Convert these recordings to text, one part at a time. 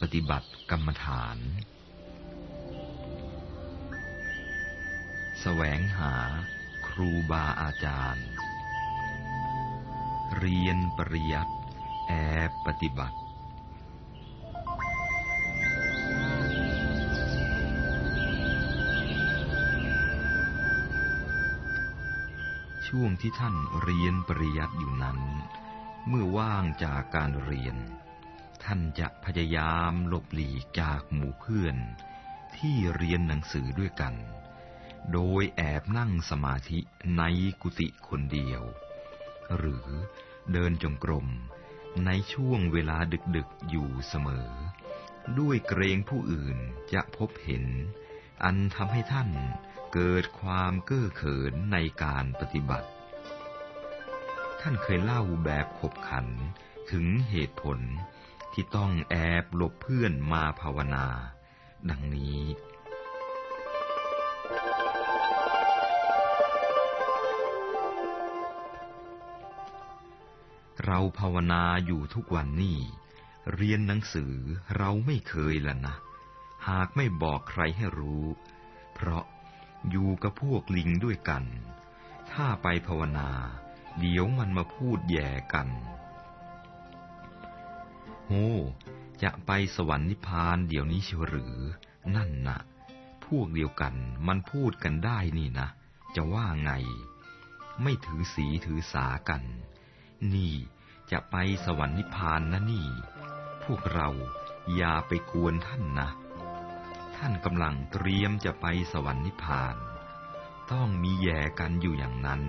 ปฏิบัติกรรมฐาน แสวงหาครูบาอาจารย์ เรียนปริยัติแอบปฏิบัติ ช่วงที่ท่านเรียนปริยัติอยู่นั้น เมื่อว่างจากการเรียน ท่านจะพยายามหลบหลีกจากหมู่เพื่อน ที่เรียนหนังสือด้วยกัน โดยแอบนั่งสมาธิในกุฏิคนเดียว หรือเดินจงกรมในช่วงเวลาดึกๆอยู่เสมอ ด้วยเกรงผู้อื่นจะพบเห็น อันทำให้ท่านเกิดความเก้อเขินในการปฏิบัติ ท่านเคยเล่าแบบขบขันถึงเหตุผล ที่ต้องแอบหลบเพื่อนมาภาวนา ดังนี้เราภาวนาอยู่ทุกวันนี้เรียนหนังสือเราไม่เคยละนะ หากไม่บอกใครให้รู้ เพราะอยู่กับพวกลิงด้วยกัน ถ้าไปภาวนา เดี๋ยวมันมาพูดแย่กัน โหจะไปสวรรค์นิพพานเดี๋ยวนี้เชียวหรือ นั่นนะพวกเดียวกันมันพูดกันได้นี่นะ จะว่าไง ไม่ถือสีถือสากัน นี่จะไปสวรรค์นิพพานนะนี่ พวกเราอย่าไปกวนท่านนะ ท่านกำลังเตรียมจะไปสวรรค์นิพพาน ต้องมีแย่กันอยู่อย่างนั้น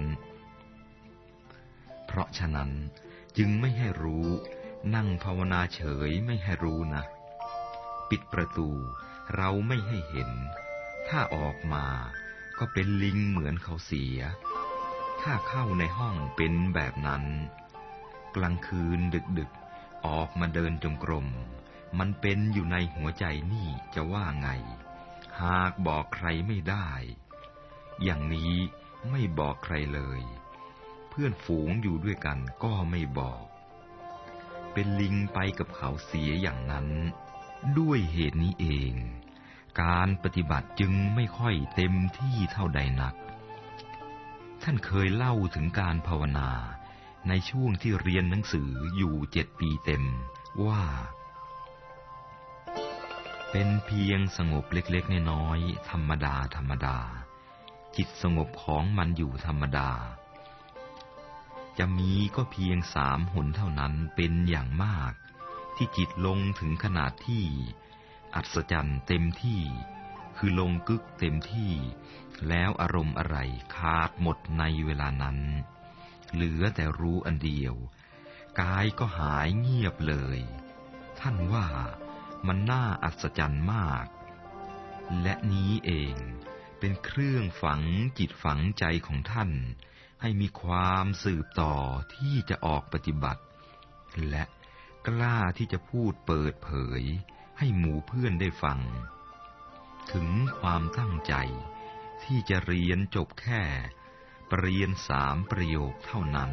เพราะฉะนั้นจึงไม่ให้รู้ นั่งภาวนาเฉยไม่ให้รู้นะ ปิดประตูเราไม่ให้เห็น ถ้าออกมาก็เป็นลิงเหมือนเขาเสีย ถ้าเข้าในห้องเป็นแบบนั้น กลางคืนดึกๆ ออกมาเดินจงกรม มันเป็นอยู่ในหัวใจนี่จะว่าไง หากบอกใครไม่ได้ อย่างนี้ไม่บอกใครเลย เพื่อนฝูงอยู่ด้วยกันก็ไม่บอก เป็นลิงไปกับเขาเสียอย่างนั้น ด้วยเหตุนี้เอง การปฏิบัติจึงไม่ค่อยเต็มที่เท่าใดนัก ท่านเคยเล่าถึงการภาวนาในช่วงที่เรียนหนังสืออยู่เจ็ดปีเต็มว่า เป็นเพียงสงบเล็กๆน้อยๆธรรมดาธรรมดา จิตสงบของมันอยู่ธรรมดา จะมีก็เพียงสามหนเท่านั้นเป็นอย่างมาก ที่จิตลงถึงขนาดที่ อัศจรรย์เต็มที่ คือลงกึกเต็มที่ แล้วอารมณ์อะไรขาดหมดในเวลานั้น เหลือแต่รู้อันเดียว กายก็หายเงียบเลย ท่านว่ามันน่าอัศจรรย์มาก และนี้เองเป็นเครื่องฝังจิตฝังใจของท่าน ให้มีความสืบต่อที่จะออกปฏิบัติ และกล้าที่จะพูดเปิดเผย ให้หมู่เพื่อนได้ฟัง ถึงความตั้งใจที่จะเรียนจบแค่ปรริญญาสามประโยคเท่านั้น